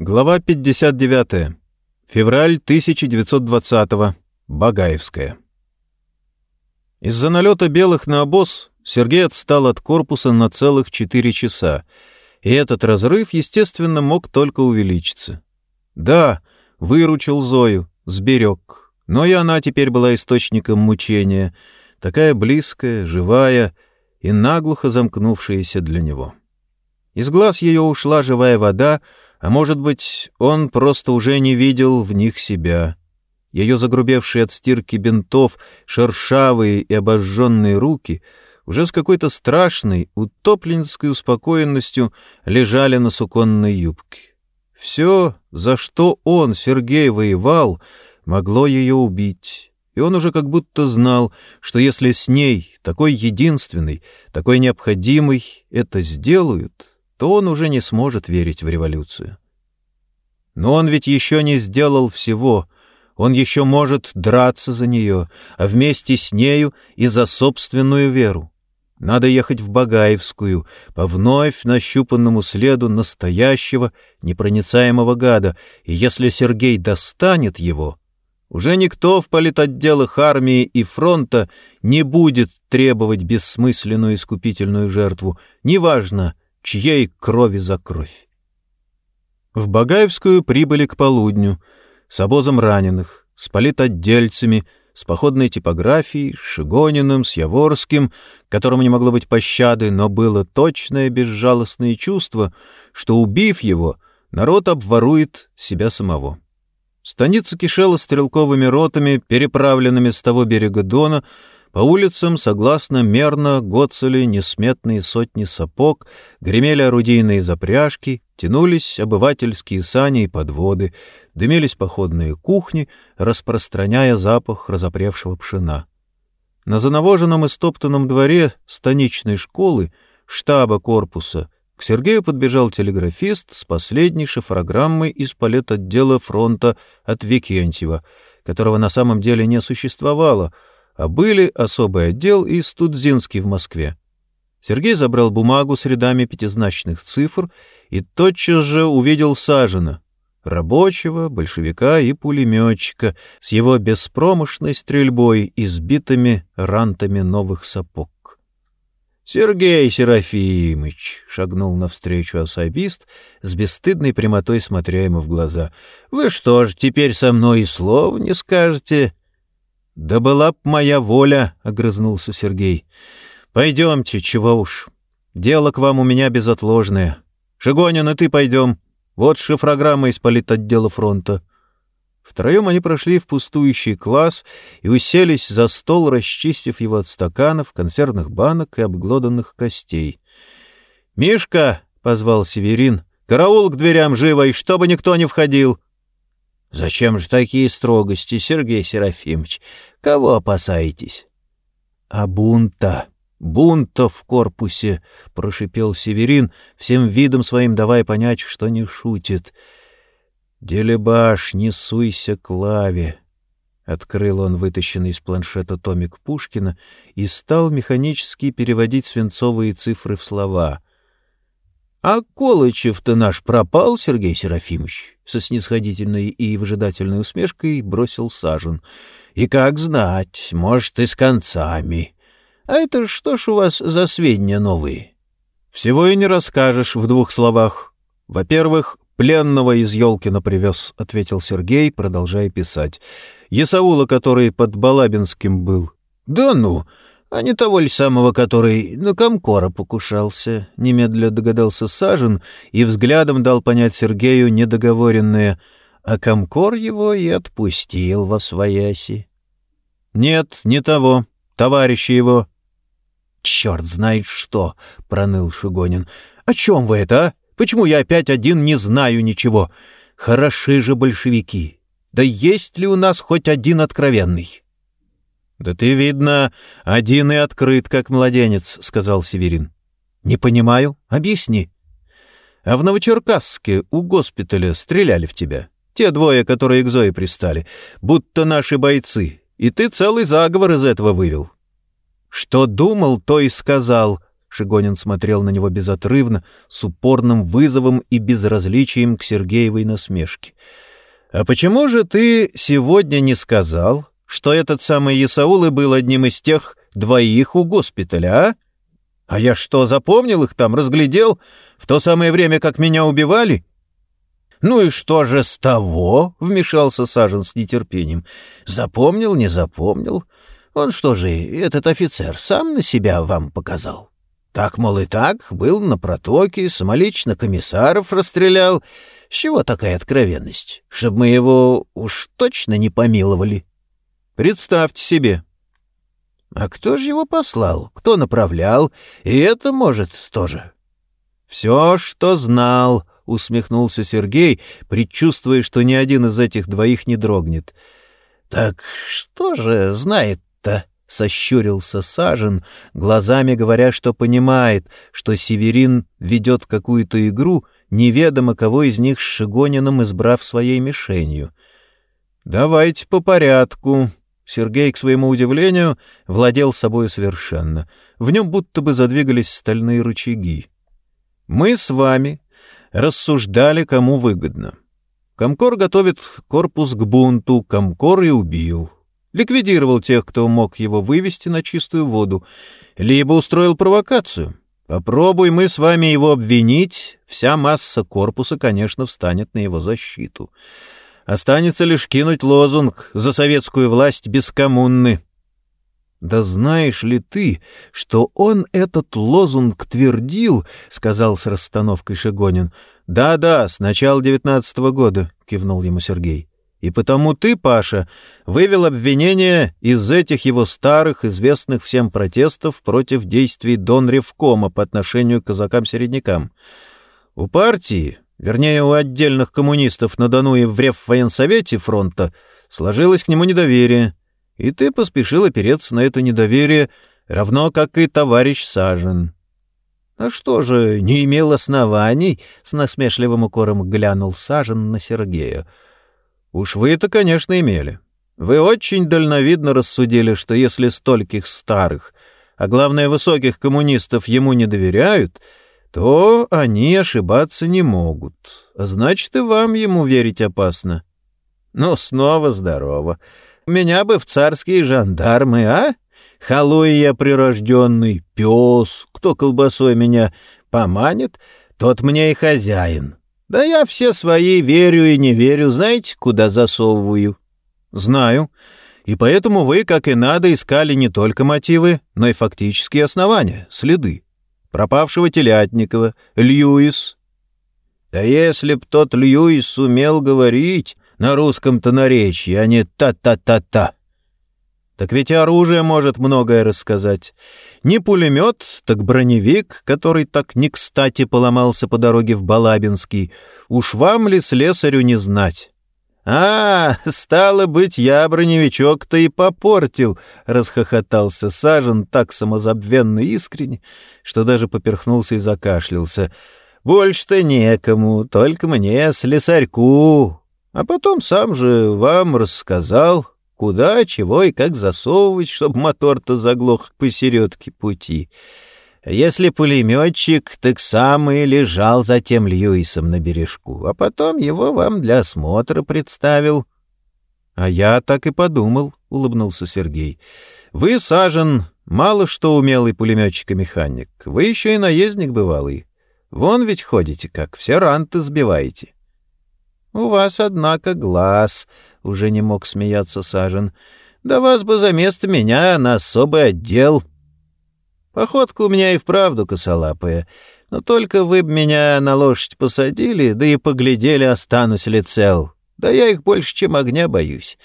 Глава 59. Февраль 1920. Багаевская. Из-за налета белых на обоз Сергей отстал от корпуса на целых четыре часа, и этот разрыв, естественно, мог только увеличиться. Да, выручил Зою, сберег, но и она теперь была источником мучения, такая близкая, живая и наглухо замкнувшаяся для него. Из глаз ее ушла живая вода, а может быть, он просто уже не видел в них себя. Ее загрубевшие от стирки бинтов, шершавые и обожженные руки уже с какой-то страшной, утопленской успокоенностью лежали на суконной юбке. Все, за что он, Сергей, воевал, могло ее убить. И он уже как будто знал, что если с ней, такой единственной, такой необходимой, это сделают, то он уже не сможет верить в революцию. Но он ведь еще не сделал всего. Он еще может драться за нее, а вместе с нею и за собственную веру. Надо ехать в Багаевскую, по вновь нащупанному следу настоящего непроницаемого гада, и если Сергей достанет его, уже никто в политотделах армии и фронта не будет требовать бессмысленную искупительную жертву, неважно, чьей крови за кровь. В Багаевскую прибыли к полудню с обозом раненых, с политотдельцами, с походной типографией, с Шигониным, с Яворским, которому не могло быть пощады, но было точное безжалостное чувство, что, убив его, народ обворует себя самого. Станица кишела стрелковыми ротами, переправленными с того берега Дона, по улицам, согласно мерно, гоцали несметные сотни сапог, гремели орудийные запряжки, тянулись обывательские сани и подводы, дымились походные кухни, распространяя запах разопревшего пшена. На занавоженном и стоптанном дворе станичной школы, штаба корпуса, к Сергею подбежал телеграфист с последней шифрограммой из политотдела фронта от Викентьева, которого на самом деле не существовало — а были особый отдел и Студзинский в Москве. Сергей забрал бумагу с рядами пятизначных цифр и тотчас же увидел Сажина, рабочего, большевика и пулеметчика с его беспромышной стрельбой и сбитыми рантами новых сапог. «Сергей Серафимыч!» — шагнул навстречу особист, с бесстыдной прямотой смотря ему в глаза. «Вы что ж, теперь со мной и слова не скажете?» «Да была б моя воля», — огрызнулся Сергей. «Пойдемте, чего уж. Дело к вам у меня безотложное. Шигонин и ты пойдем. Вот шифрограмма из политотдела фронта». Втроем они прошли в пустующий класс и уселись за стол, расчистив его от стаканов, консервных банок и обглоданных костей. «Мишка!» — позвал Северин. «Караул к дверям живо, и чтобы никто не входил!» — Зачем же такие строгости, Сергей Серафимович? Кого опасаетесь? — А бунта, бунта в корпусе, — прошипел Северин, всем видом своим давая понять, что не шутит. — Делебаш, не суйся к лаве. Открыл он вытащенный из планшета томик Пушкина и стал механически переводить свинцовые цифры в слова — а Колычев-то наш пропал, Сергей Серафимович, со снисходительной и выжидательной усмешкой бросил Сажен. И как знать, может, и с концами. А это что ж у вас за сведения новые? Всего и не расскажешь в двух словах. Во-первых, пленного из Ёлкина привез, — ответил Сергей, продолжая писать. Есаула, который под Балабинским был. — Да ну! А не того ли самого, который на комкора покушался, — немедля догадался Сажен и взглядом дал понять Сергею недоговоренное, а комкор его и отпустил во свояси. — Нет, не того, товарища его. — Черт знает что! — проныл Шигонин. — О чем вы это, а? Почему я опять один не знаю ничего? Хороши же большевики! Да есть ли у нас хоть один откровенный? — «Да ты, видно, один и открыт, как младенец», — сказал Северин. «Не понимаю. Объясни». «А в Новочеркасске у госпиталя стреляли в тебя. Те двое, которые к Зое пристали, будто наши бойцы, и ты целый заговор из этого вывел». «Что думал, то и сказал», Шигонин смотрел на него безотрывно, с упорным вызовом и безразличием к Сергеевой насмешке. «А почему же ты сегодня не сказал, что этот самый Исаул и был одним из тех двоих у госпиталя, а? А я что, запомнил их там, разглядел, в то самое время, как меня убивали?» «Ну и что же с того?» — вмешался Сажен с нетерпением. «Запомнил, не запомнил. Он что же, этот офицер, сам на себя вам показал?» Так, мол, и так, был на протоке, самолично комиссаров расстрелял. С чего такая откровенность? Чтобы мы его уж точно не помиловали. Представьте себе. А кто же его послал? Кто направлял? И это, может, тоже. Все, что знал, — усмехнулся Сергей, предчувствуя, что ни один из этих двоих не дрогнет. — Так что же знает-то? — сощурился Сажен, глазами говоря, что понимает, что Северин ведет какую-то игру, неведомо кого из них с Шигониным избрав своей мишенью. «Давайте по порядку». Сергей, к своему удивлению, владел собой совершенно. В нем будто бы задвигались стальные рычаги. «Мы с вами рассуждали, кому выгодно. Комкор готовит корпус к бунту, Комкор и убил ликвидировал тех, кто мог его вывести на чистую воду, либо устроил провокацию. Попробуй мы с вами его обвинить, вся масса корпуса, конечно, встанет на его защиту. Останется лишь кинуть лозунг «За советскую власть без коммуны». «Да знаешь ли ты, что он этот лозунг твердил?» — сказал с расстановкой Шигонин. «Да-да, с начала девятнадцатого года», — кивнул ему Сергей. И потому ты, Паша, вывел обвинение из этих его старых, известных всем протестов против действий Дон Ревкома по отношению к казакам-середнякам. У партии, вернее, у отдельных коммунистов на Дону и в Реввоенсовете фронта, сложилось к нему недоверие, и ты поспешил опереться на это недоверие, равно как и товарищ Сажен. «А что же, не имел оснований?» — с насмешливым укором глянул Сажен на Сергея. Уж вы это, конечно, имели. Вы очень дальновидно рассудили, что если стольких старых, а главное высоких коммунистов ему не доверяют, то они ошибаться не могут. А значит, и вам ему верить опасно. Ну, снова здорово. Меня бы в царские жандармы, а? Халуй я прирожденный, пес, кто колбасой меня поманит, тот мне и хозяин. Да я все свои верю и не верю, знаете, куда засовываю? Знаю. И поэтому вы, как и надо, искали не только мотивы, но и фактические основания, следы. Пропавшего Телятникова, Льюис. Да если б тот Льюис умел говорить на русском-то наречии, а не та-та-та-та. Так ведь оружие может многое рассказать. Не пулемет, так броневик, который так не кстати поломался по дороге в Балабинский. Уж вам ли слесарю не знать? «А, стало быть, я броневичок-то и попортил!» — расхохотался Сажен так самозабвенно искренне, что даже поперхнулся и закашлялся. «Больше-то некому, только мне, слесарьку. А потом сам же вам рассказал, Куда, чего и как засовывать, чтобы мотор-то заглох посередке пути. Если пулеметчик, так сам и лежал за тем Льюисом на бережку, а потом его вам для осмотра представил. — А я так и подумал, — улыбнулся Сергей. — Вы, Сажен, мало что умелый пулеметчик и механик. Вы еще и наездник бывалый. Вон ведь ходите, как все ранты сбиваете. — У вас, однако, глаз, уже не мог смеяться Сажен. «Да вас бы за место меня на особый отдел». Походка у меня и вправду косолапая, но только вы б меня на лошадь посадили, да и поглядели, останусь ли цел. Да я их больше, чем огня боюсь.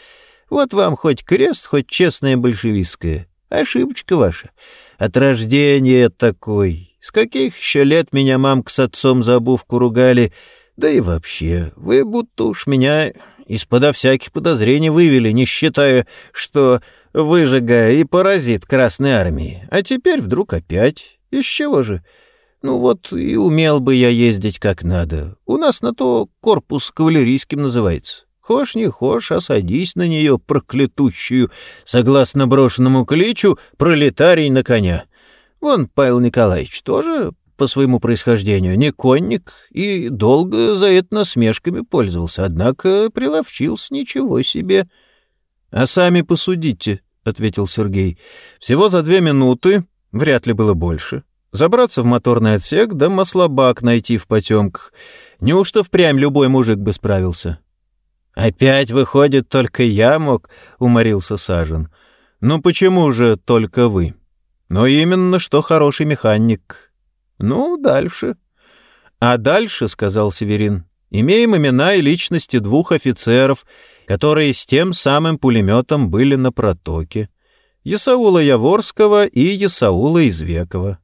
Вот вам хоть крест, хоть честная большевистская. Ошибочка ваша. От рождения такой. С каких еще лет меня мамка с отцом за обувку ругали? Да и вообще, вы будто уж меня из-подо всяких подозрений вывели, не считая, что выжига и паразит Красной Армии. А теперь вдруг опять. Из чего же? Ну вот и умел бы я ездить как надо. У нас на то корпус кавалерийским называется. Хошь не хошь, а садись на нее, проклятущую, согласно брошенному кличу, пролетарий на коня. Вон Павел Николаевич тоже по своему происхождению не конник и долго за это насмешками пользовался, однако приловчился ничего себе. — А сами посудите, — ответил Сергей. — Всего за две минуты, вряд ли было больше. Забраться в моторный отсек, да маслобак найти в потемках. Неужто впрямь любой мужик бы справился? — Опять, выходит, только я мог, — уморился Сажен. — Ну почему же только вы? — Но именно что хороший механик. Ну, дальше. А дальше, — сказал Северин, — имеем имена и личности двух офицеров, которые с тем самым пулеметом были на протоке. Ясаула Яворского и Ясаула Извекова.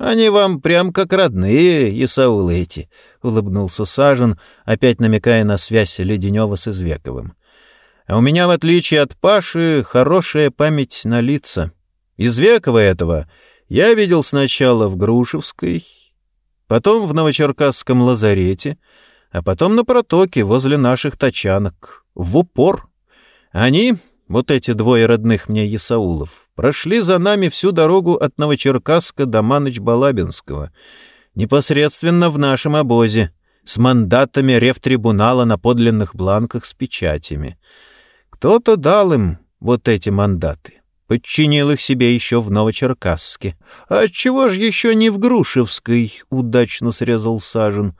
«Они вам прям как родные, Исаулы эти», — улыбнулся Сажен, опять намекая на связь Леденева с Извековым. «А у меня, в отличие от Паши, хорошая память на лица. Извекова этого я видел сначала в Грушевской, потом в Новочеркасском лазарете, а потом на протоке возле наших тачанок, в упор. Они, вот эти двое родных мне Исаулов, прошли за нами всю дорогу от Новочеркасска до Маныч-Балабинского, непосредственно в нашем обозе, с мандатами рефтрибунала на подлинных бланках с печатями. Кто-то дал им вот эти мандаты подчинил их себе еще в Новочеркасске. А отчего ж еще не в Грушевской? — удачно срезал Сажен.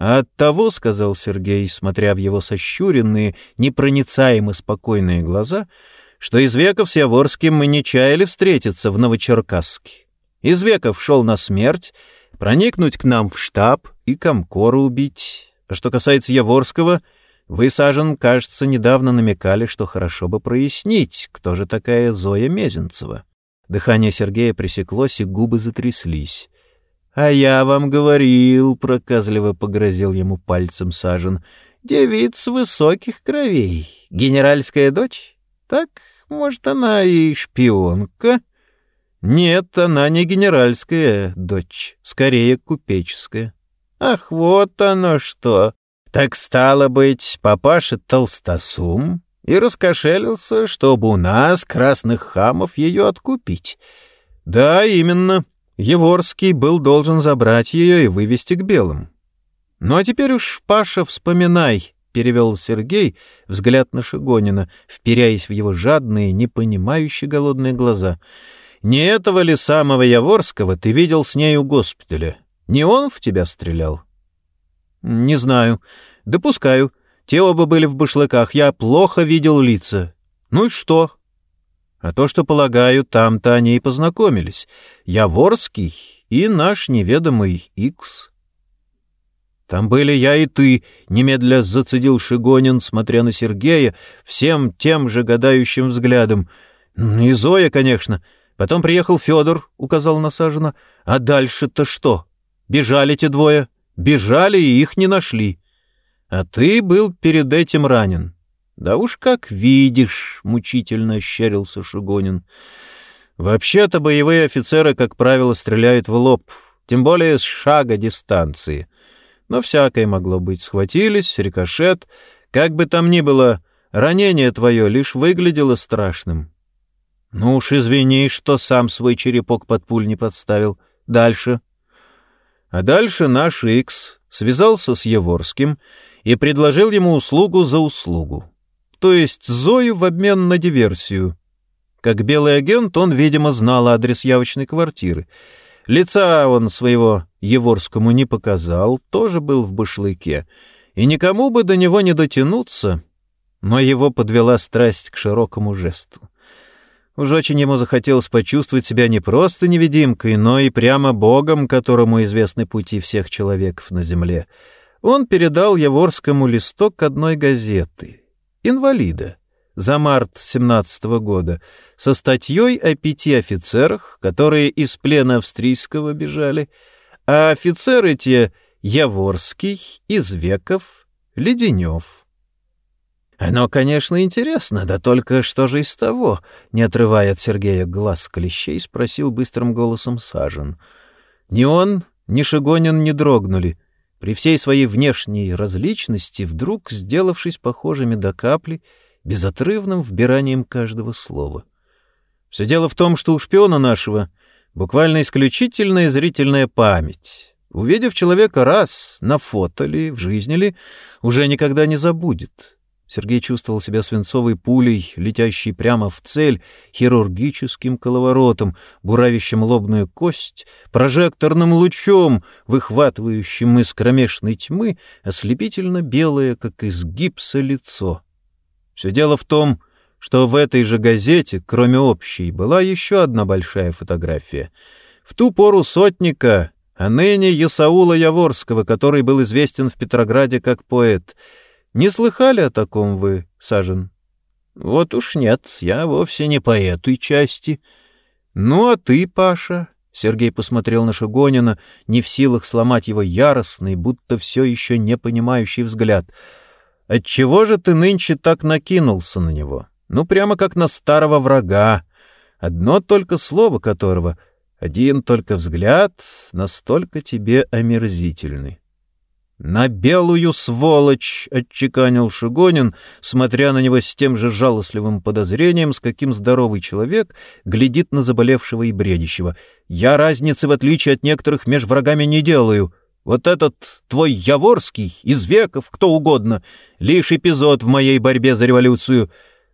А от того, — сказал Сергей, смотря в его сощуренные, непроницаемо спокойные глаза, — что из веков с Яворским мы не чаяли встретиться в Новочеркасске. Из веков шел на смерть, проникнуть к нам в штаб и комкора убить. А что касается Яворского — вы, Сажен, кажется, недавно намекали, что хорошо бы прояснить, кто же такая Зоя Мезенцева. Дыхание Сергея пресеклось, и губы затряслись. — А я вам говорил, — проказливо погрозил ему пальцем Сажен, — девиц высоких кровей. Генеральская дочь? Так, может, она и шпионка? — Нет, она не генеральская дочь, скорее купеческая. — Ах, вот оно что! Так стало быть, папаша толстосум и раскошелился, чтобы у нас, красных хамов, ее откупить. Да, именно. Еворский был должен забрать ее и вывести к белым. Ну а теперь уж, Паша, вспоминай, — перевел Сергей взгляд на Шигонина, вперяясь в его жадные, непонимающие голодные глаза. «Не этого ли самого Яворского ты видел с ней у госпиталя? Не он в тебя стрелял?» «Не знаю. Допускаю. Те оба были в башлыках. Я плохо видел лица. Ну и что?» «А то, что, полагаю, там-то они и познакомились. Я Ворский и наш неведомый Икс». «Там были я и ты», — немедля зацедил Шигонин, смотря на Сергея, всем тем же гадающим взглядом. «И Зоя, конечно. Потом приехал Федор», — указал на Сажина. «А дальше-то что? Бежали те двое?» Бежали и их не нашли. А ты был перед этим ранен. Да уж как видишь, — мучительно ощерился Шугонин. Вообще-то боевые офицеры, как правило, стреляют в лоб, тем более с шага дистанции. Но всякое могло быть. Схватились, рикошет. Как бы там ни было, ранение твое лишь выглядело страшным. Ну уж извини, что сам свой черепок под пуль не подставил. Дальше. А дальше наш Икс связался с Еворским и предложил ему услугу за услугу. То есть Зою в обмен на диверсию. Как белый агент он, видимо, знал адрес явочной квартиры. Лица он своего Еворскому не показал, тоже был в башлыке. И никому бы до него не дотянуться, но его подвела страсть к широкому жесту. Уж очень ему захотелось почувствовать себя не просто невидимкой, но и прямо богом, которому известны пути всех человеков на земле. Он передал Яворскому листок одной газеты «Инвалида» за март 17 -го года со статьей о пяти офицерах, которые из плена австрийского бежали, а офицеры те — Яворский, Извеков, Леденев. «Оно, конечно, интересно, да только что же из того?» Не отрывая от Сергея глаз клещей, спросил быстрым голосом Сажен. Ни он, ни Шигонин не дрогнули, при всей своей внешней различности, вдруг сделавшись похожими до капли, безотрывным вбиранием каждого слова. «Все дело в том, что у шпиона нашего Буквально исключительная зрительная память. Увидев человека раз, на фото ли, в жизни ли, уже никогда не забудет. Сергей чувствовал себя свинцовой пулей, летящей прямо в цель, хирургическим коловоротом, буравящим лобную кость, прожекторным лучом, выхватывающим из кромешной тьмы ослепительно белое, как из гипса, лицо. Все дело в том, что в этой же газете, кроме общей, была еще одна большая фотография. В ту пору сотника, а ныне Ясаула Яворского, который был известен в Петрограде как поэт — не слыхали о таком вы, Сажен? Вот уж нет, я вовсе не по этой части. Ну, а ты, Паша? Сергей посмотрел на Шигонина, не в силах сломать его яростный, будто все еще не понимающий взгляд. Отчего же ты нынче так накинулся на него? Ну, прямо как на старого врага. Одно только слово которого, один только взгляд, настолько тебе омерзительный. «На белую сволочь!» — отчеканил Шигонин, смотря на него с тем же жалостливым подозрением, с каким здоровый человек глядит на заболевшего и бредящего. «Я разницы, в отличие от некоторых, меж врагами не делаю. Вот этот твой Яворский, из веков, кто угодно, лишь эпизод в моей борьбе за революцию.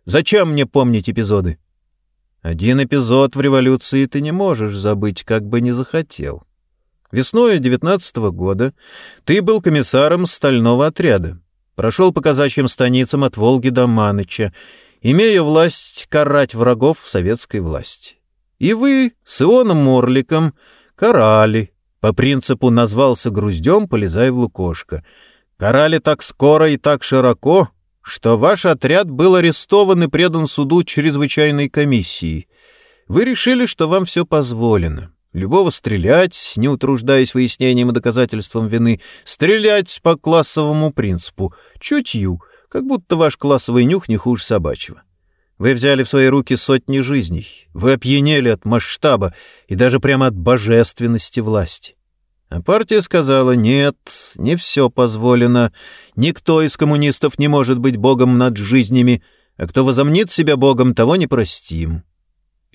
Зачем мне помнить эпизоды?» «Один эпизод в революции ты не можешь забыть, как бы не захотел». Весной 19 -го года ты был комиссаром стального отряда. Прошел по казачьим станицам от Волги до Маныча, имея власть карать врагов советской власти. И вы с Ионом Морликом карали. По принципу назвался груздем, полезай в лукошко. Карали так скоро и так широко, что ваш отряд был арестован и предан суду чрезвычайной комиссии. Вы решили, что вам все позволено. Любого стрелять, не утруждаясь выяснением и доказательством вины, стрелять по классовому принципу, чутью, как будто ваш классовый нюх не хуже собачьего. Вы взяли в свои руки сотни жизней, вы опьянели от масштаба и даже прямо от божественности власти. А партия сказала, нет, не все позволено, никто из коммунистов не может быть богом над жизнями, а кто возомнит себя богом, того не простим.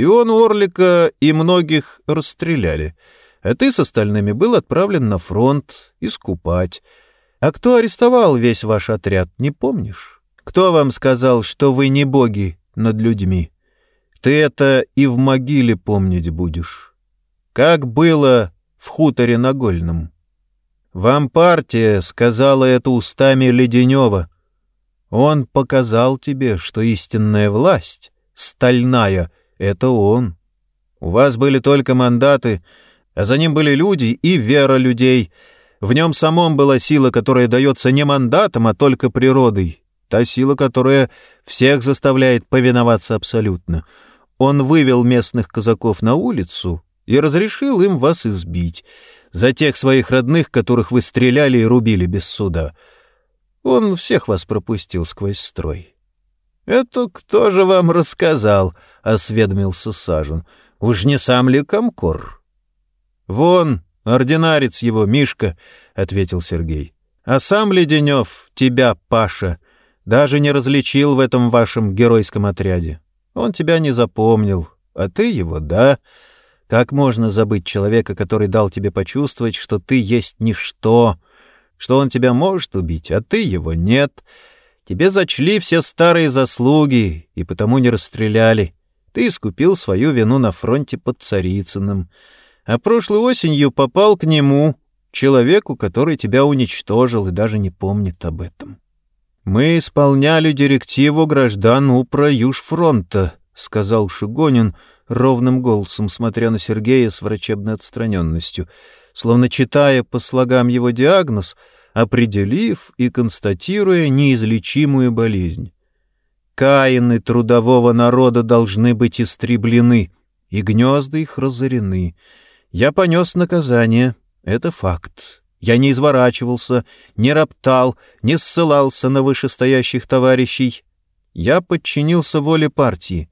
И он Орлика и многих расстреляли, а ты с остальными был отправлен на фронт искупать. А кто арестовал весь ваш отряд, не помнишь? Кто вам сказал, что вы не боги над людьми? Ты это и в могиле помнить будешь. Как было в хуторе Нагольном. Вам партия сказала это устами Леденева. Он показал тебе, что истинная власть, стальная — это он. У вас были только мандаты, а за ним были люди и вера людей. В нем самом была сила, которая дается не мандатом, а только природой. Та сила, которая всех заставляет повиноваться абсолютно. Он вывел местных казаков на улицу и разрешил им вас избить. За тех своих родных, которых вы стреляли и рубили без суда. Он всех вас пропустил сквозь строй. «Это кто же вам рассказал?» — осведомился Сажен. «Уж не сам ли Комкор?» «Вон, ординарец его, Мишка», — ответил Сергей. «А сам Леденев, тебя, Паша, даже не различил в этом вашем геройском отряде. Он тебя не запомнил, а ты его, да. Как можно забыть человека, который дал тебе почувствовать, что ты есть ничто, что он тебя может убить, а ты его нет?» Тебе зачли все старые заслуги и потому не расстреляли. Ты искупил свою вину на фронте под Царицыным. А прошлой осенью попал к нему, человеку, который тебя уничтожил и даже не помнит об этом. «Мы исполняли директиву граждан УПРА Южфронта», — сказал Шигонин ровным голосом, смотря на Сергея с врачебной отстраненностью. Словно читая по слогам его диагноз — определив и констатируя неизлечимую болезнь. Каины трудового народа должны быть истреблены, и гнезда их разорены. Я понес наказание, это факт. Я не изворачивался, не роптал, не ссылался на вышестоящих товарищей. Я подчинился воле партии.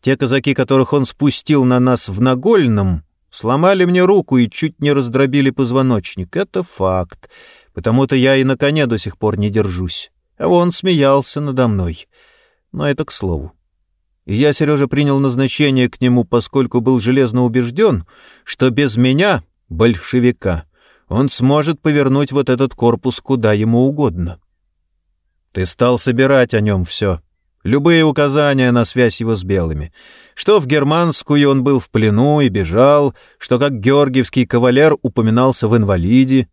Те казаки, которых он спустил на нас в Нагольном, сломали мне руку и чуть не раздробили позвоночник. Это факт. Потому-то я и на коне до сих пор не держусь. А он смеялся надо мной. Но это к слову. и я, Сережа, принял назначение к нему, поскольку был железно убежден, что без меня, большевика, он сможет повернуть вот этот корпус куда ему угодно. Ты стал собирать о нем все. Любые указания на связь его с белыми. Что в германскую он был в плену и бежал, что как георгиевский кавалер упоминался в инвалиде.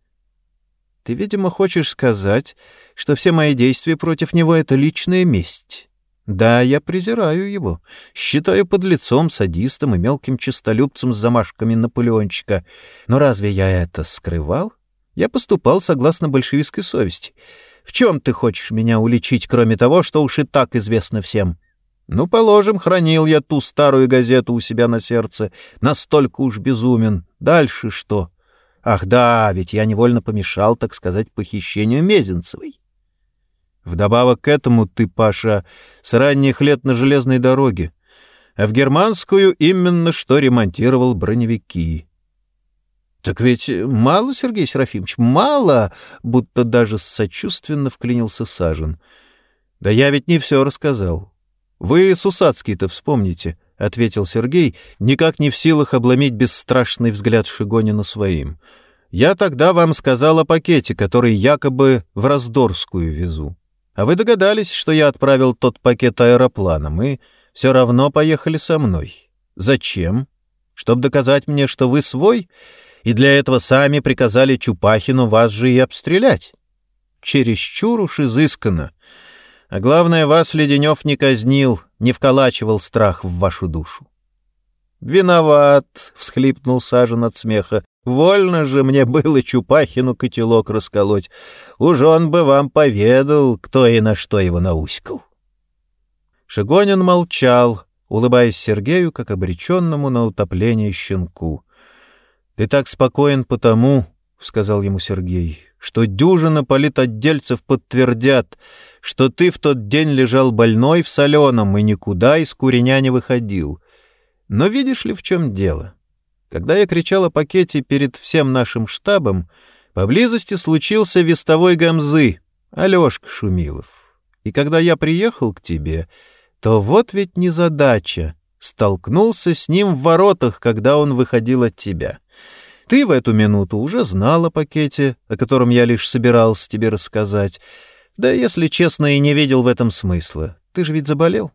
Ты, видимо, хочешь сказать, что все мои действия против него — это личная месть. Да, я презираю его, считаю подлецом, садистом и мелким честолюбцем с замашками Наполеончика. Но разве я это скрывал? Я поступал согласно большевистской совести — в чем ты хочешь меня уличить, кроме того, что уж и так известно всем? Ну, положим, хранил я ту старую газету у себя на сердце. Настолько уж безумен. Дальше что? Ах да, ведь я невольно помешал, так сказать, похищению Мезенцевой. Вдобавок к этому ты, Паша, с ранних лет на железной дороге, а в германскую именно что ремонтировал броневики. «Так ведь мало, Сергей Серафимович, мало!» Будто даже сочувственно вклинился Сажен. «Да я ведь не все рассказал. Вы Сусацкий-то вспомните», — ответил Сергей, никак не в силах обломить бесстрашный взгляд Шигонина своим. «Я тогда вам сказал о пакете, который якобы в Раздорскую везу. А вы догадались, что я отправил тот пакет аэропланом, и все равно поехали со мной. Зачем? Чтобы доказать мне, что вы свой?» и для этого сами приказали Чупахину вас же и обстрелять. Чересчур уж изысканно. А главное, вас Леденев не казнил, не вколачивал страх в вашу душу. «Виноват!» — всхлипнул Сажен от смеха. «Вольно же мне было Чупахину котелок расколоть. Уж он бы вам поведал, кто и на что его науськал». Шигонин молчал, улыбаясь Сергею, как обреченному на утопление щенку. «Ты так спокоен потому, — сказал ему Сергей, — что дюжина политотдельцев подтвердят, что ты в тот день лежал больной в соленом и никуда из куреня не выходил. Но видишь ли, в чем дело? Когда я кричал о пакете перед всем нашим штабом, поблизости случился вестовой гамзы, Алешка Шумилов. И когда я приехал к тебе, то вот ведь незадача. Столкнулся с ним в воротах, когда он выходил от тебя. Ты в эту минуту уже знал о пакете, о котором я лишь собирался тебе рассказать. Да, если честно, и не видел в этом смысла. Ты же ведь заболел.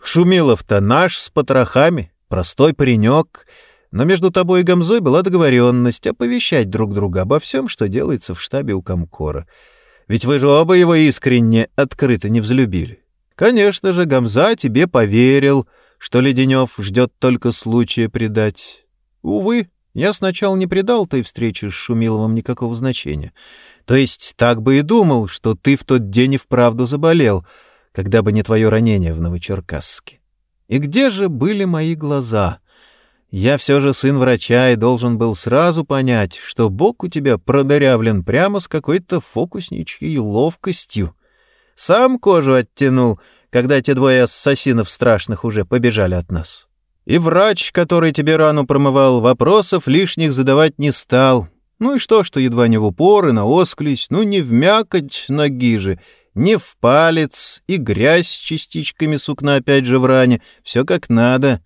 Шумилов-то наш с потрохами, простой паренек. Но между тобой и Гамзой была договоренность оповещать друг друга обо всем, что делается в штабе у Комкора. Ведь вы же оба его искренне, открыто не взлюбили. Конечно же, Гамза тебе поверил, что Леденев ждет только случая предать. Увы, я сначала не придал той встрече с Шумиловым никакого значения. То есть так бы и думал, что ты в тот день и вправду заболел, когда бы не твое ранение в Новочеркасске. И где же были мои глаза? Я все же сын врача и должен был сразу понять, что бок у тебя продырявлен прямо с какой-то фокусничьей ловкостью. Сам кожу оттянул, когда те двое ассасинов страшных уже побежали от нас. И врач, который тебе рану промывал, вопросов лишних задавать не стал. Ну и что, что едва не в упор и наосклись, ну не в мякоть ноги же, не в палец, и грязь частичками сукна опять же в ране, все как надо.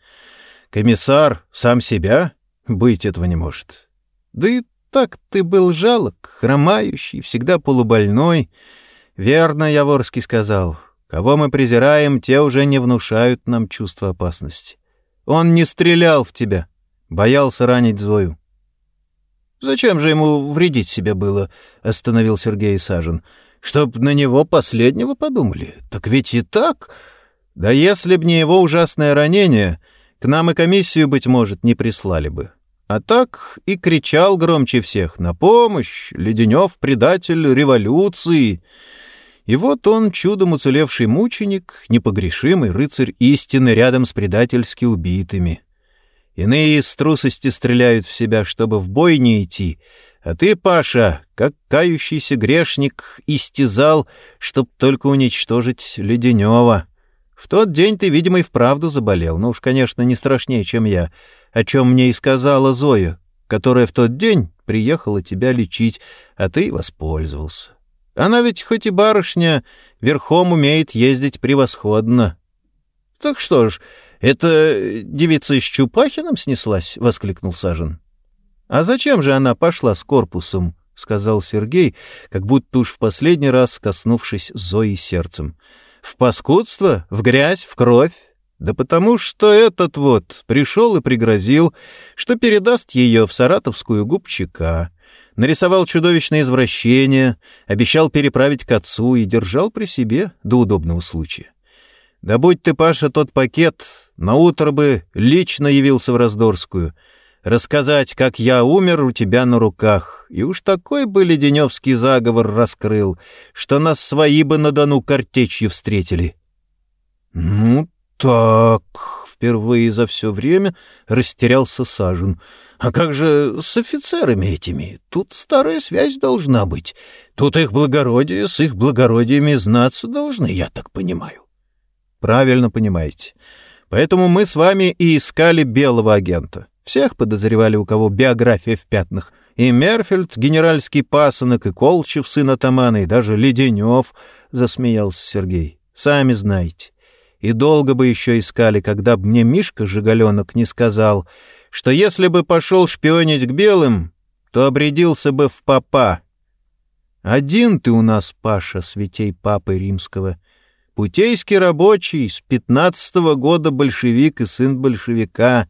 Комиссар сам себя? Быть этого не может. Да и так ты был жалок, хромающий, всегда полубольной. Верно, Яворский сказал. Кого мы презираем, те уже не внушают нам чувство опасности. Он не стрелял в тебя. Боялся ранить Зою. «Зачем же ему вредить себе было?» — остановил Сергей Сажин. «Чтоб на него последнего подумали. Так ведь и так...» «Да если б не его ужасное ранение, к нам и комиссию, быть может, не прислали бы. А так и кричал громче всех «На помощь! Леденев — предатель революции!» И вот он, чудом уцелевший мученик, непогрешимый рыцарь истины рядом с предательски убитыми. Иные из трусости стреляют в себя, чтобы в бой не идти, а ты, Паша, как кающийся грешник, истязал, чтоб только уничтожить Леденева. В тот день ты, видимо, и вправду заболел, но уж, конечно, не страшнее, чем я, о чем мне и сказала Зоя, которая в тот день приехала тебя лечить, а ты воспользовался. Она ведь хоть и барышня, верхом умеет ездить превосходно. так что ж, это девица с Чупахиным снеслась?» — воскликнул Сажен. «А зачем же она пошла с корпусом?» — сказал Сергей, как будто уж в последний раз коснувшись Зои сердцем. «В паскудство? В грязь? В кровь? Да потому что этот вот пришел и пригрозил, что передаст ее в саратовскую губчика, нарисовал чудовищное извращение, обещал переправить к отцу и держал при себе до удобного случая. Да будь ты, Паша, тот пакет, наутро бы лично явился в Раздорскую, рассказать, как я умер у тебя на руках, и уж такой бы леденевский заговор раскрыл, что нас свои бы на Дону картечью встретили. — Ну, так, впервые за все время растерялся Сажен. А как же с офицерами этими? Тут старая связь должна быть. Тут их благородие с их благородиями знаться должны, я так понимаю. Правильно понимаете. Поэтому мы с вами и искали белого агента. Всех подозревали, у кого биография в пятнах. И Мерфельд, генеральский пасынок, и Колчев, сын атамана, и даже Леденев, — засмеялся Сергей. Сами знаете. И долго бы еще искали, когда б мне Мишка Жигаленок не сказал, что если бы пошел шпионить к белым, то обрядился бы в папа. Один ты у нас, Паша, святей папы римского. Путейский рабочий, с пятнадцатого года большевик и сын большевика.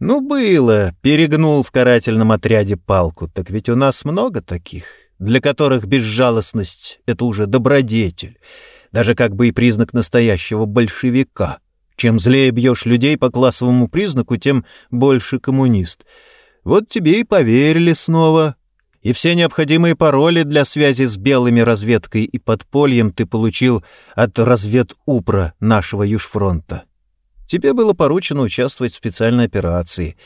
Ну, было, перегнул в карательном отряде палку, так ведь у нас много таких, для которых безжалостность — это уже добродетель даже как бы и признак настоящего большевика. Чем злее бьешь людей по классовому признаку, тем больше коммунист. Вот тебе и поверили снова. И все необходимые пароли для связи с белыми разведкой и подпольем ты получил от разведупра нашего Южфронта. Тебе было поручено участвовать в специальной операции,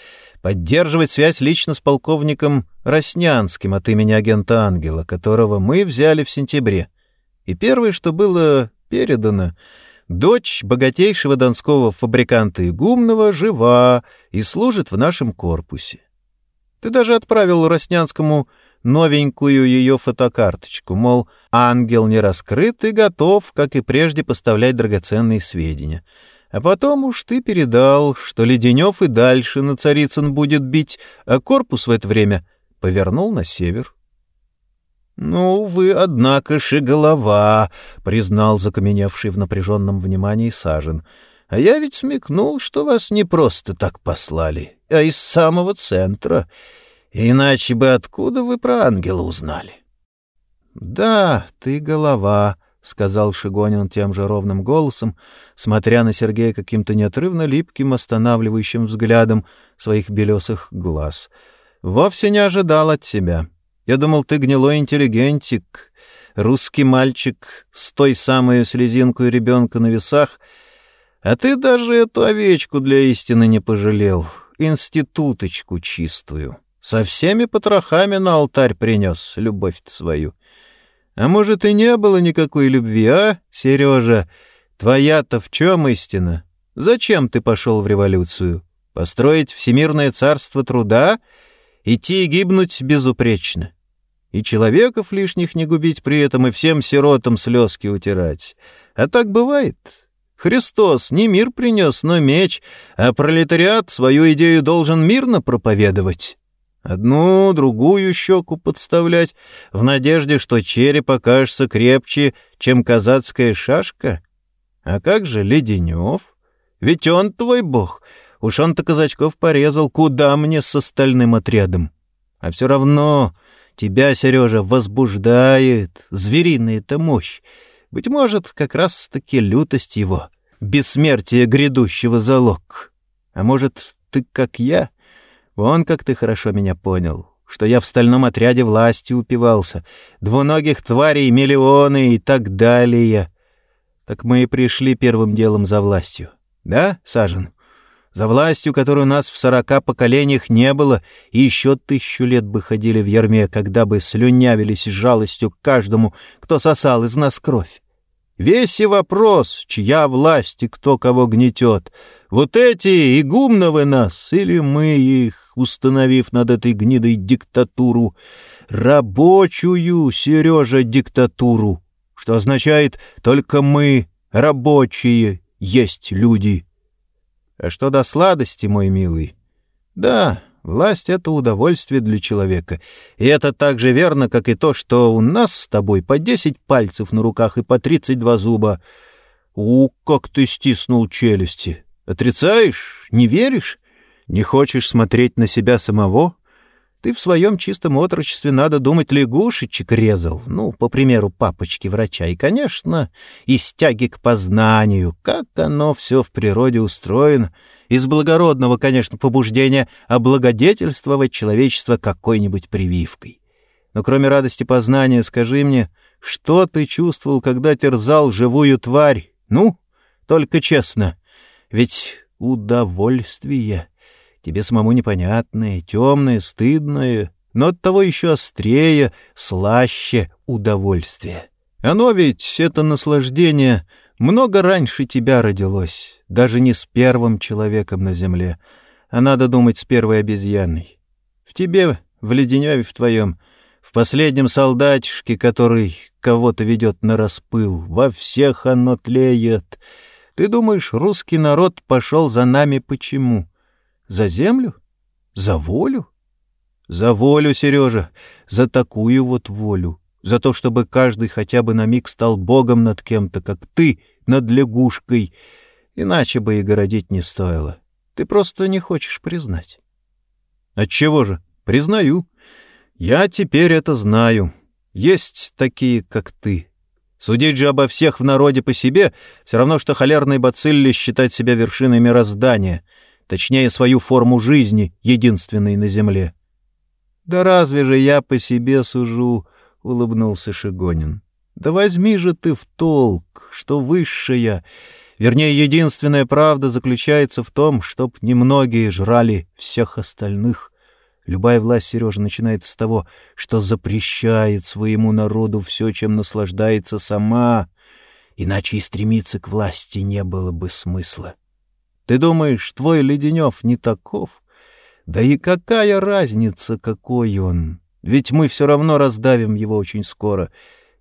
поддерживать связь лично с полковником Роснянским от имени агента Ангела, которого мы взяли в сентябре. И первое, что было передано, дочь богатейшего донского фабриканта Игумного жива и служит в нашем корпусе. Ты даже отправил Роснянскому новенькую ее фотокарточку, мол, ангел не раскрыт и готов, как и прежде, поставлять драгоценные сведения. А потом уж ты передал, что Леденев и дальше на Царицын будет бить, а корпус в это время повернул на север. «Ну, вы, однако же, голова», — признал закаменевший в напряженном внимании Сажен. «А я ведь смекнул, что вас не просто так послали, а из самого центра. Иначе бы откуда вы про ангела узнали?» «Да, ты голова», — сказал Шигонин тем же ровным голосом, смотря на Сергея каким-то неотрывно липким, останавливающим взглядом своих белесых глаз. «Вовсе не ожидал от себя». Я думал, ты гнилой интеллигентик, русский мальчик с той самой слезинкой ребенка на весах, а ты даже эту овечку для истины не пожалел, институточку чистую. Со всеми потрохами на алтарь принес любовь свою. А может, и не было никакой любви, а, Сережа? Твоя-то в чем истина? Зачем ты пошел в революцию? Построить всемирное царство труда? Идти и гибнуть безупречно? и человеков лишних не губить при этом, и всем сиротам слезки утирать. А так бывает. Христос не мир принес, но меч, а пролетариат свою идею должен мирно проповедовать. Одну, другую щеку подставлять, в надежде, что череп окажется крепче, чем казацкая шашка. А как же Леденев? Ведь он твой бог. Уж он-то казачков порезал, куда мне с остальным отрядом? А все равно Тебя, Сережа, возбуждает звериная-то мощь. Быть может, как раз-таки лютость его, бессмертие грядущего залог. А может, ты как я? Вон как ты хорошо меня понял, что я в стальном отряде власти упивался, двуногих тварей миллионы и так далее. Так мы и пришли первым делом за властью. Да, Сажен? За властью, которой у нас в сорока поколениях не было, и еще тысячу лет бы ходили в ярме, когда бы слюнявились с жалостью к каждому, кто сосал из нас кровь. Весь и вопрос, чья власть и кто кого гнетет. Вот эти игумновы нас, или мы их, установив над этой гнидой диктатуру, рабочую, Сережа, диктатуру, что означает «только мы, рабочие, есть люди. А что до сладости, мой милый? Да, власть — это удовольствие для человека. И это так же верно, как и то, что у нас с тобой по десять пальцев на руках и по тридцать два зуба. У, как ты стиснул челюсти! Отрицаешь? Не веришь? Не хочешь смотреть на себя самого? Ты в своем чистом отрочестве, надо думать, лягушечек резал, ну, по примеру папочки-врача, и, конечно, из тяги к познанию, как оно все в природе устроено, из благородного, конечно, побуждения облагодетельствовать человечество какой-нибудь прививкой. Но кроме радости познания, скажи мне, что ты чувствовал, когда терзал живую тварь? Ну, только честно, ведь удовольствие тебе самому непонятное, темное, стыдное, но оттого еще острее, слаще удовольствие. Оно ведь, это наслаждение, много раньше тебя родилось, даже не с первым человеком на земле, а надо думать с первой обезьяной. В тебе, в леденеве в твоем, в последнем солдатишке, который кого-то ведет на распыл, во всех оно тлеет. Ты думаешь, русский народ пошел за нами почему? За землю? За волю? За волю, Сережа, за такую вот волю. За то, чтобы каждый хотя бы на миг стал богом над кем-то, как ты, над лягушкой. Иначе бы и городить не стоило. Ты просто не хочешь признать. Отчего же? Признаю. Я теперь это знаю. Есть такие, как ты. Судить же обо всех в народе по себе — все равно, что холерной бацилле считать себя вершиной мироздания — точнее, свою форму жизни, единственной на земле. «Да разве же я по себе сужу?» — улыбнулся Шигонин. «Да возьми же ты в толк, что высшая, вернее, единственная правда заключается в том, чтоб немногие жрали всех остальных. Любая власть, Сережа, начинается с того, что запрещает своему народу все, чем наслаждается сама, иначе и стремиться к власти не было бы смысла. Ты думаешь, твой Леденев не таков? Да и какая разница, какой он? Ведь мы все равно раздавим его очень скоро.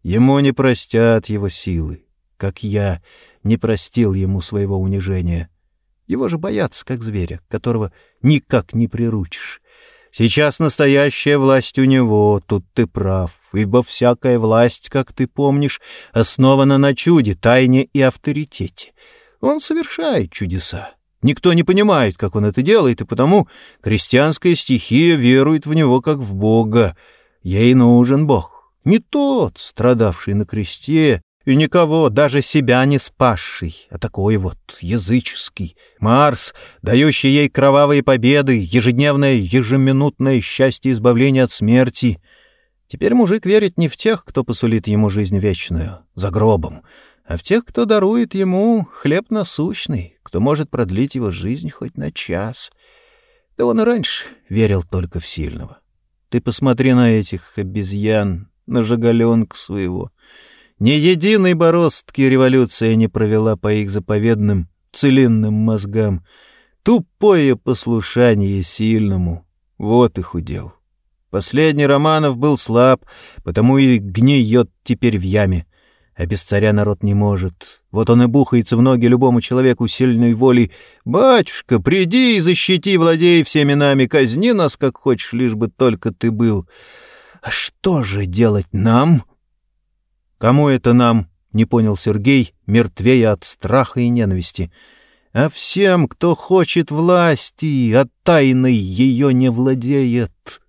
Ему не простят его силы, как я не простил ему своего унижения. Его же боятся, как зверя, которого никак не приручишь. Сейчас настоящая власть у него, тут ты прав, ибо всякая власть, как ты помнишь, основана на чуде, тайне и авторитете. Он совершает чудеса. Никто не понимает, как он это делает, и потому крестьянская стихия верует в него как в Бога. Ей нужен Бог. Не тот, страдавший на кресте, и никого, даже себя не спасший, а такой вот языческий. Марс, дающий ей кровавые победы, ежедневное, ежеминутное счастье избавления от смерти. Теперь мужик верит не в тех, кто посулит ему жизнь вечную, за гробом, а в тех, кто дарует ему хлеб насущный, кто может продлить его жизнь хоть на час. Да он и раньше верил только в сильного. Ты посмотри на этих обезьян, на жагаленка своего. Ни единой бороздки революция не провела по их заповедным целинным мозгам. Тупое послушание сильному. Вот их удел. Последний Романов был слаб, потому и гниет теперь в яме а без царя народ не может. Вот он и бухается в ноги любому человеку сильной волей. «Батюшка, приди и защити, владей всеми нами, казни нас, как хочешь, лишь бы только ты был». «А что же делать нам?» «Кому это нам?» — не понял Сергей, мертвея от страха и ненависти. «А всем, кто хочет власти, а тайной ее не владеет».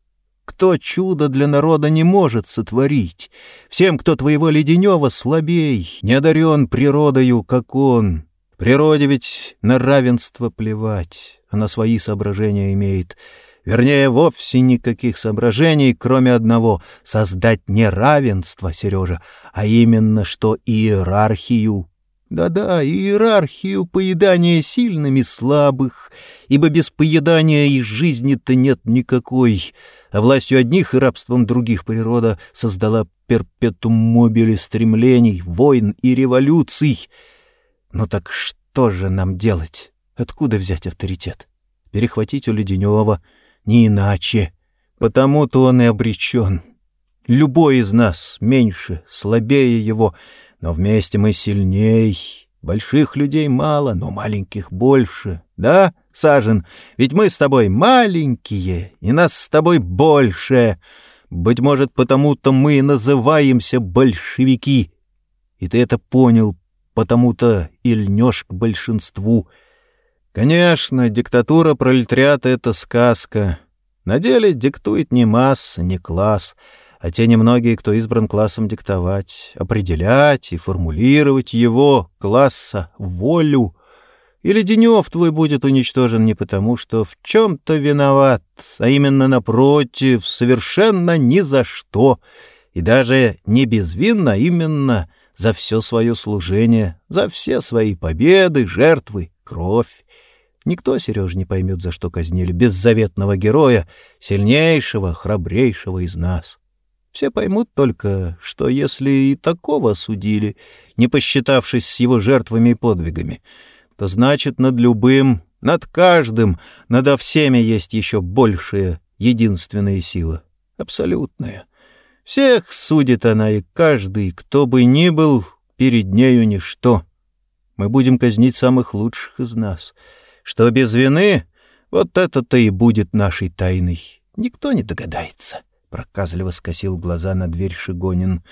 Кто чудо для народа не может сотворить? Всем, кто твоего Леденева слабей, не одарен природою, как он. Природе ведь на равенство плевать, она свои соображения имеет. Вернее, вовсе никаких соображений, кроме одного — создать не равенство, Сережа, а именно что иерархию да-да, иерархию поедания сильными слабых, ибо без поедания и жизни-то нет никакой, а властью одних и рабством других природа создала перпетум мобили стремлений, войн и революций. Ну так что же нам делать? Откуда взять авторитет? Перехватить у Леденева не иначе. Потому-то он и обречен. Любой из нас меньше, слабее его — но вместе мы сильней. Больших людей мало, но маленьких больше. Да, Сажен? Ведь мы с тобой маленькие, и нас с тобой больше. Быть может, потому-то мы и называемся большевики. И ты это понял, потому-то и льнешь к большинству. Конечно, диктатура пролетариата — это сказка. На деле диктует не масса, не класс, а те немногие, кто избран классом диктовать, определять и формулировать его, класса, волю. Или Денев твой будет уничтожен не потому, что в чем-то виноват, а именно напротив, совершенно ни за что, и даже не безвинно, а именно за все свое служение, за все свои победы, жертвы, кровь. Никто, Сереж, не поймет, за что казнили беззаветного героя, сильнейшего, храбрейшего из нас. Все поймут только, что если и такого судили, не посчитавшись с его жертвами и подвигами, то значит над любым, над каждым, над всеми есть еще большая, единственная сила, абсолютная. Всех судит она, и каждый, кто бы ни был, перед нею ничто. Мы будем казнить самых лучших из нас — что без вины вот это-то и будет нашей тайной. Никто не догадается, — проказливо скосил глаза на дверь Шигонин.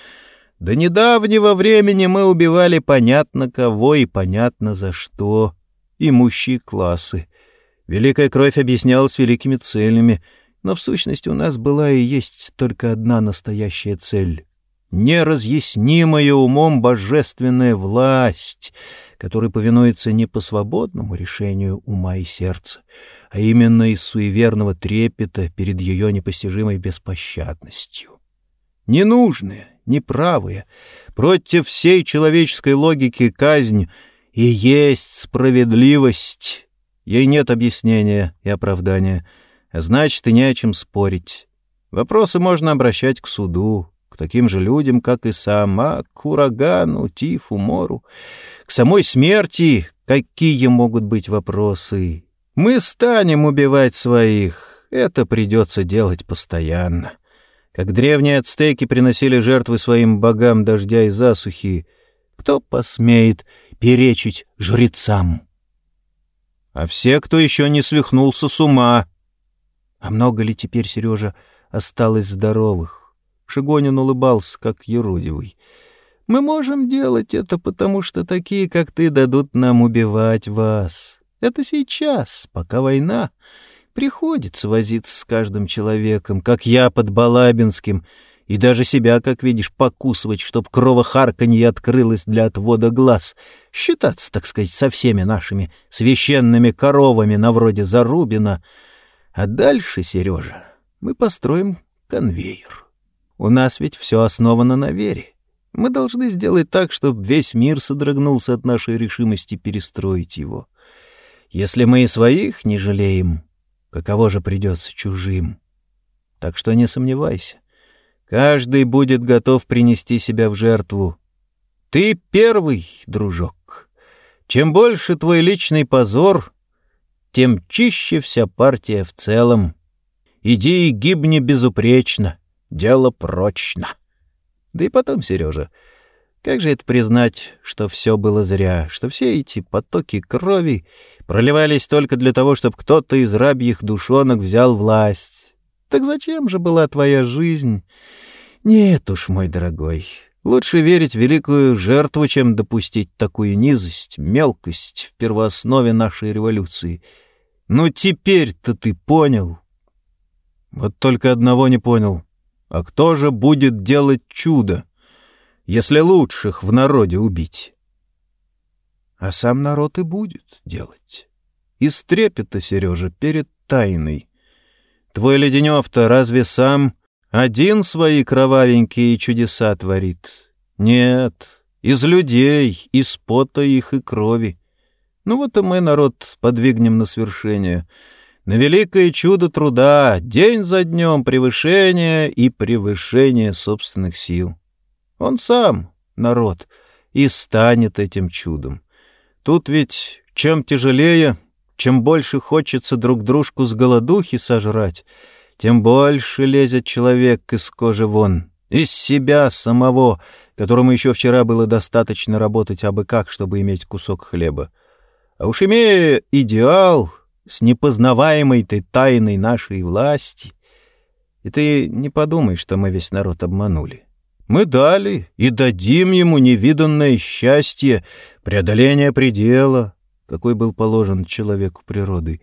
До недавнего времени мы убивали понятно кого и понятно за что. Имущие классы. Великая кровь объяснялась великими целями, но в сущности у нас была и есть только одна настоящая цель неразъяснимая умом божественная власть, которой повинуется не по свободному решению ума и сердца, а именно из суеверного трепета перед ее непостижимой беспощадностью. Ненужная, неправая, против всей человеческой логики казнь и есть справедливость. Ей нет объяснения и оправдания, а значит, и не о чем спорить. Вопросы можно обращать к суду, к таким же людям, как и сам, а к урагану, тифу, мору, к самой смерти какие могут быть вопросы? Мы станем убивать своих, это придется делать постоянно. Как древние ацтеки приносили жертвы своим богам дождя и засухи, кто посмеет перечить жрецам? А все, кто еще не свихнулся с ума. А много ли теперь, Сережа, осталось здоровых? Шигонин улыбался, как ерудивый. «Мы можем делать это, потому что такие, как ты, дадут нам убивать вас. Это сейчас, пока война. Приходится возиться с каждым человеком, как я под Балабинским, и даже себя, как видишь, покусывать, чтоб кровохарканье открылось для отвода глаз, считаться, так сказать, со всеми нашими священными коровами на вроде Зарубина. А дальше, Сережа, мы построим конвейер. У нас ведь все основано на вере. Мы должны сделать так, чтобы весь мир содрогнулся от нашей решимости перестроить его. Если мы и своих не жалеем, каково же придется чужим? Так что не сомневайся. Каждый будет готов принести себя в жертву. Ты первый, дружок. Чем больше твой личный позор, тем чище вся партия в целом. Иди и гибни безупречно дело прочно. Да и потом, Сережа, как же это признать, что все было зря, что все эти потоки крови проливались только для того, чтобы кто-то из рабьих душонок взял власть? Так зачем же была твоя жизнь? Нет уж, мой дорогой, лучше верить в великую жертву, чем допустить такую низость, мелкость в первооснове нашей революции. Ну теперь-то ты понял. Вот только одного не понял — а кто же будет делать чудо, если лучших в народе убить? А сам народ и будет делать. Из трепета, Сережа, перед тайной. Твой Леденев-то разве сам один свои кровавенькие чудеса творит? Нет, из людей, из пота их и крови. Ну вот и мы, народ, подвигнем на свершение — на великое чудо труда, день за днем превышение и превышение собственных сил. Он сам, народ, и станет этим чудом. Тут ведь чем тяжелее, чем больше хочется друг дружку с голодухи сожрать, тем больше лезет человек из кожи вон, Из себя самого, которому еще вчера было достаточно работать абы как, чтобы иметь кусок хлеба. А уж имея идеал с непознаваемой ты тайной нашей власти, и ты не подумай, что мы весь народ обманули. Мы дали и дадим ему невиданное счастье, преодоление предела, какой был положен человеку природы.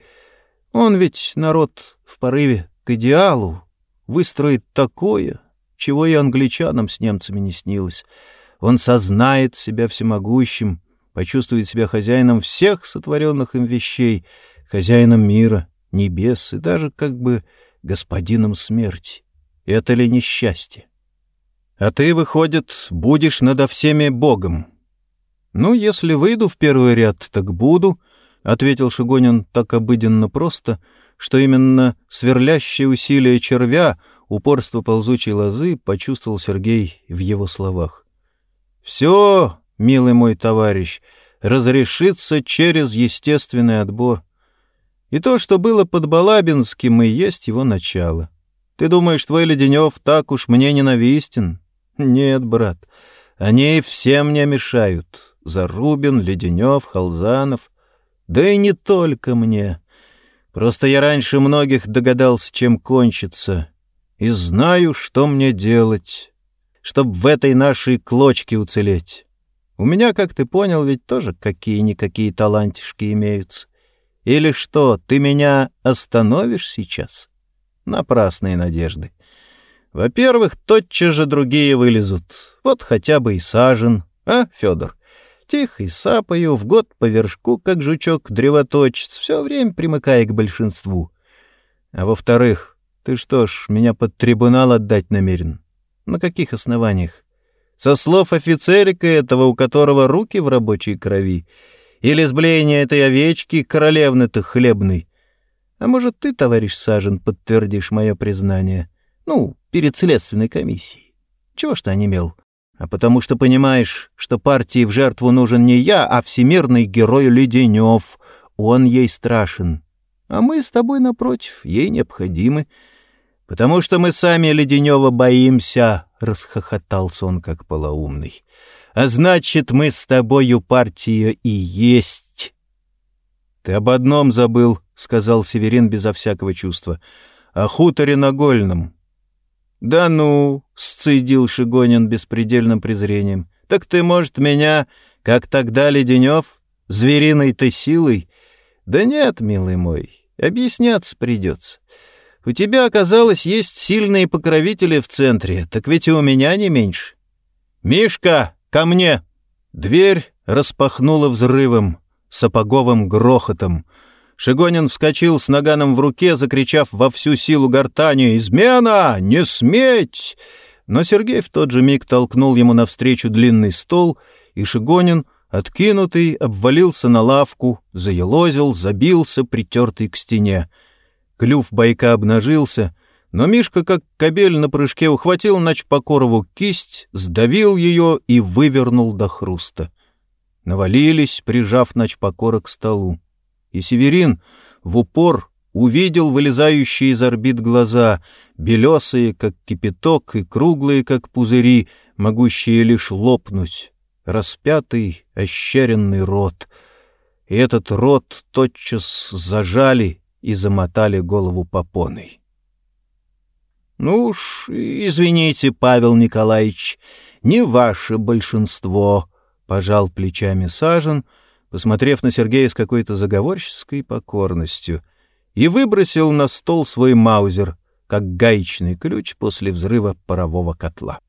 Он ведь, народ в порыве к идеалу, выстроит такое, чего и англичанам с немцами не снилось. Он сознает себя всемогущим, почувствует себя хозяином всех сотворенных им вещей, хозяином мира, небес и даже как бы господином смерти. Это ли несчастье? А ты, выходит, будешь надо всеми Богом. Ну, если выйду в первый ряд, так буду, — ответил Шигонин так обыденно просто, что именно сверлящее усилие червя, упорство ползучей лозы, почувствовал Сергей в его словах. «Все, милый мой товарищ, разрешится через естественный отбор. И то, что было под Балабинским, и есть его начало. Ты думаешь, твой Леденев так уж мне ненавистен? Нет, брат, они всем не мешают. Зарубин, Леденев, Халзанов. Да и не только мне. Просто я раньше многих догадался, чем кончится. И знаю, что мне делать, чтобы в этой нашей клочке уцелеть. У меня, как ты понял, ведь тоже какие-никакие талантишки имеются. Или что, ты меня остановишь сейчас? Напрасные надежды. Во-первых, тотчас же другие вылезут. Вот хотя бы и сажен, а, Федор? Тихо и сапаю, в год по вершку, как жучок-древоточец, все время примыкая к большинству. А во-вторых, ты что ж, меня под трибунал отдать намерен? На каких основаниях? Со слов офицерика этого, у которого руки в рабочей крови, или сблеяние этой овечки королевны-то хлебной? А может, ты, товарищ Сажен, подтвердишь мое признание? Ну, перед следственной комиссией. Чего ж ты онемел? А потому что понимаешь, что партии в жертву нужен не я, а всемирный герой Леденев. Он ей страшен. А мы с тобой, напротив, ей необходимы. Потому что мы сами Леденева боимся, — расхохотался он как полоумный. А значит, мы с тобою партия и есть. — Ты об одном забыл, — сказал Северин безо всякого чувства. — О хуторе Нагольном. — Да ну, — сцедил Шигонин беспредельным презрением. — Так ты, может, меня, как тогда Леденев, звериной ты силой? Да нет, милый мой, объясняться придется. У тебя, оказалось, есть сильные покровители в центре, так ведь и у меня не меньше. «Мишка!» «Ко мне!» Дверь распахнула взрывом, сапоговым грохотом. Шигонин вскочил с наганом в руке, закричав во всю силу гортани «Измена! Не сметь!» Но Сергей в тот же миг толкнул ему навстречу длинный стол, и Шигонин, откинутый, обвалился на лавку, заелозил, забился, притертый к стене. Клюв байка обнажился, но Мишка, как кобель на прыжке, ухватил Начпокорову кисть, сдавил ее и вывернул до хруста. Навалились, прижав Начпокора к столу. И Северин в упор увидел вылезающие из орбит глаза, белесые, как кипяток, и круглые, как пузыри, могущие лишь лопнуть, распятый, ощеренный рот. И этот рот тотчас зажали и замотали голову попоной. Ну уж, извините, Павел Николаевич, не ваше большинство, — пожал плечами Сажен, посмотрев на Сергея с какой-то заговорческой покорностью, и выбросил на стол свой маузер, как гаечный ключ после взрыва парового котла.